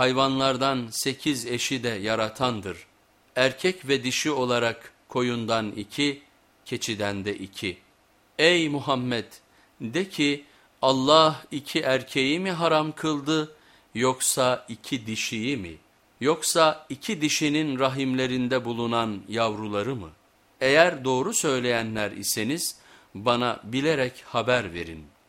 hayvanlardan sekiz eşi de yaratandır. Erkek ve dişi olarak koyundan iki, keçiden de iki. Ey Muhammed de ki Allah iki erkeği mi haram kıldı yoksa iki dişiyi mi? Yoksa iki dişinin rahimlerinde bulunan yavruları mı? Eğer doğru söyleyenler iseniz bana bilerek haber verin.''